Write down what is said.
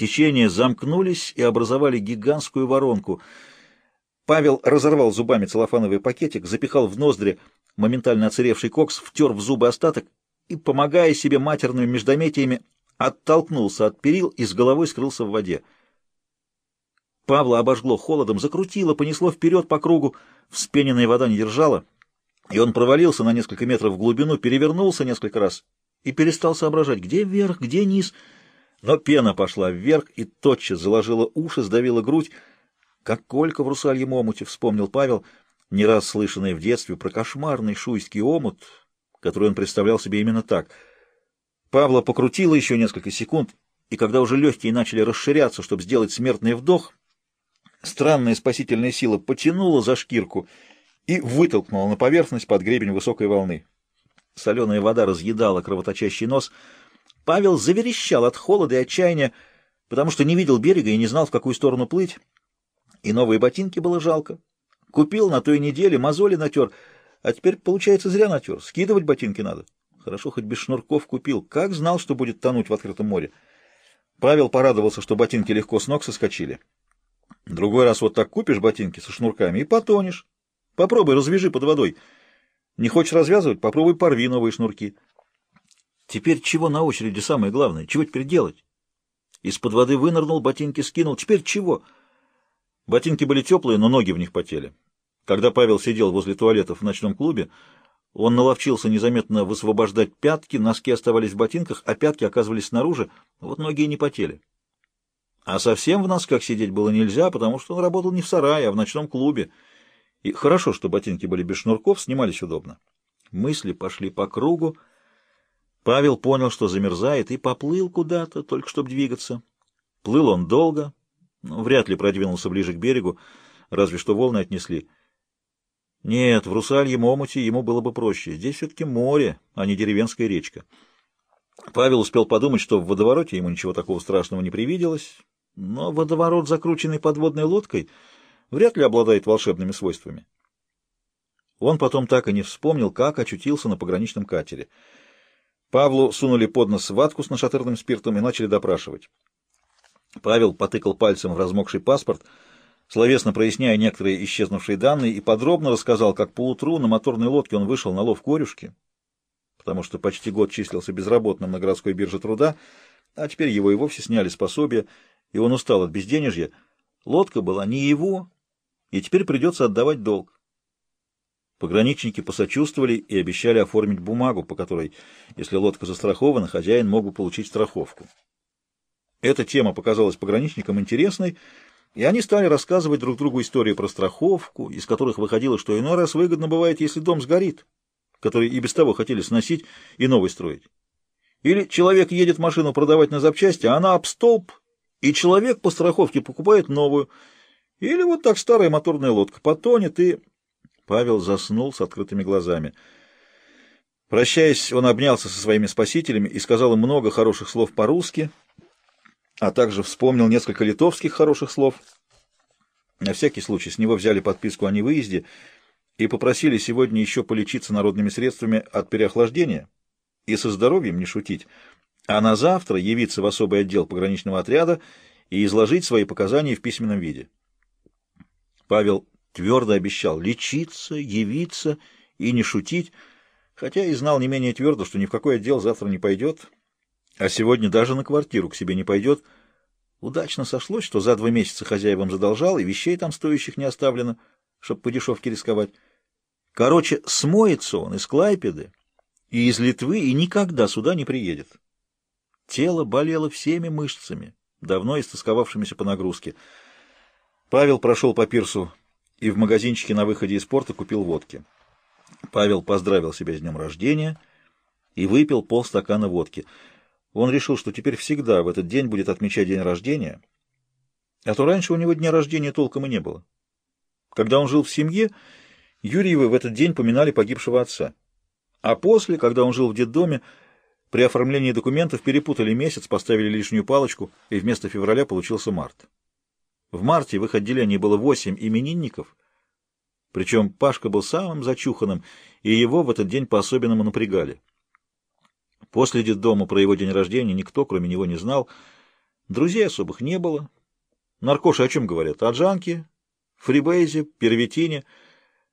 Течения замкнулись и образовали гигантскую воронку. Павел разорвал зубами целлофановый пакетик, запихал в ноздри моментально оцаревший кокс, втер в зубы остаток и, помогая себе матерными междометиями, оттолкнулся от перил и с головой скрылся в воде. Павла обожгло холодом, закрутило, понесло вперед по кругу, вспененная вода не держала, и он провалился на несколько метров в глубину, перевернулся несколько раз и перестал соображать, где вверх, где низ. Но пена пошла вверх и тотчас заложила уши, сдавила грудь. Как Колька в русальем омуте, вспомнил Павел, не раз слышанный в детстве про кошмарный шуйский омут, который он представлял себе именно так. Павла покрутило еще несколько секунд, и когда уже легкие начали расширяться, чтобы сделать смертный вдох, странная спасительная сила потянула за шкирку и вытолкнула на поверхность под гребень высокой волны. Соленая вода разъедала кровоточащий нос. Павел заверещал от холода и отчаяния, потому что не видел берега и не знал, в какую сторону плыть. И новые ботинки было жалко. Купил на той неделе, мозоли натер, а теперь, получается, зря натер. Скидывать ботинки надо. Хорошо, хоть без шнурков купил. Как знал, что будет тонуть в открытом море. Павел порадовался, что ботинки легко с ног соскочили. Другой раз вот так купишь ботинки со шнурками и потонешь. Попробуй, развяжи под водой. Не хочешь развязывать? Попробуй порви новые шнурки. Теперь чего на очереди самое главное? Чего теперь делать? Из-под воды вынырнул, ботинки скинул. Теперь чего? Ботинки были теплые, но ноги в них потели. Когда Павел сидел возле туалетов в ночном клубе, он наловчился незаметно высвобождать пятки, носки оставались в ботинках, а пятки оказывались снаружи, вот ноги и не потели. А совсем в носках сидеть было нельзя, потому что он работал не в сарае, а в ночном клубе. И хорошо, что ботинки были без шнурков, снимались удобно. Мысли пошли по кругу. Павел понял, что замерзает, и поплыл куда-то, только чтобы двигаться. Плыл он долго, но вряд ли продвинулся ближе к берегу, разве что волны отнесли. Нет, в Русальем омуте ему было бы проще. Здесь все-таки море, а не деревенская речка. Павел успел подумать, что в водовороте ему ничего такого страшного не привиделось, но водоворот, закрученный подводной лодкой, вряд ли обладает волшебными свойствами. Он потом так и не вспомнил, как очутился на пограничном катере. Павлу сунули под нос ватку с нашатырным спиртом и начали допрашивать. Павел потыкал пальцем в размокший паспорт — словесно проясняя некоторые исчезнувшие данные, и подробно рассказал, как поутру на моторной лодке он вышел на лов корюшки, потому что почти год числился безработным на городской бирже труда, а теперь его и вовсе сняли с пособия, и он устал от безденежья. Лодка была не его, и теперь придется отдавать долг. Пограничники посочувствовали и обещали оформить бумагу, по которой, если лодка застрахована, хозяин мог бы получить страховку. Эта тема показалась пограничникам интересной, и они стали рассказывать друг другу истории про страховку, из которых выходило, что иной раз выгодно бывает, если дом сгорит, который и без того хотели сносить и новый строить. Или человек едет машину продавать на запчасти, а она об столб, и человек по страховке покупает новую. Или вот так старая моторная лодка потонет, и... Павел заснул с открытыми глазами. Прощаясь, он обнялся со своими спасителями и сказал им много хороших слов по-русски, а также вспомнил несколько литовских хороших слов. На всякий случай с него взяли подписку о невыезде и попросили сегодня еще полечиться народными средствами от переохлаждения и со здоровьем не шутить, а на завтра явиться в особый отдел пограничного отряда и изложить свои показания в письменном виде. Павел твердо обещал лечиться, явиться и не шутить, хотя и знал не менее твердо, что ни в какой отдел завтра не пойдет, а сегодня даже на квартиру к себе не пойдет. Удачно сошлось, что за два месяца хозяевам задолжал, и вещей там стоящих не оставлено, чтобы по дешевке рисковать. Короче, смоется он из Клайпеды и из Литвы, и никогда сюда не приедет. Тело болело всеми мышцами, давно истосковавшимися по нагрузке. Павел прошел по пирсу и в магазинчике на выходе из порта купил водки. Павел поздравил себя с днем рождения и выпил полстакана водки — он решил, что теперь всегда в этот день будет отмечать день рождения, а то раньше у него дня рождения толком и не было. Когда он жил в семье, Юрьевы в этот день поминали погибшего отца. А после, когда он жил в детдоме, при оформлении документов перепутали месяц, поставили лишнюю палочку, и вместо февраля получился март. В марте в их отделении было восемь именинников, причем Пашка был самым зачуханным, и его в этот день по-особенному напрягали. После детдома про его день рождения никто, кроме него, не знал, Друзей особых не было. Наркоши о чем говорят? О Джанке, Фрибейзе, Первитине —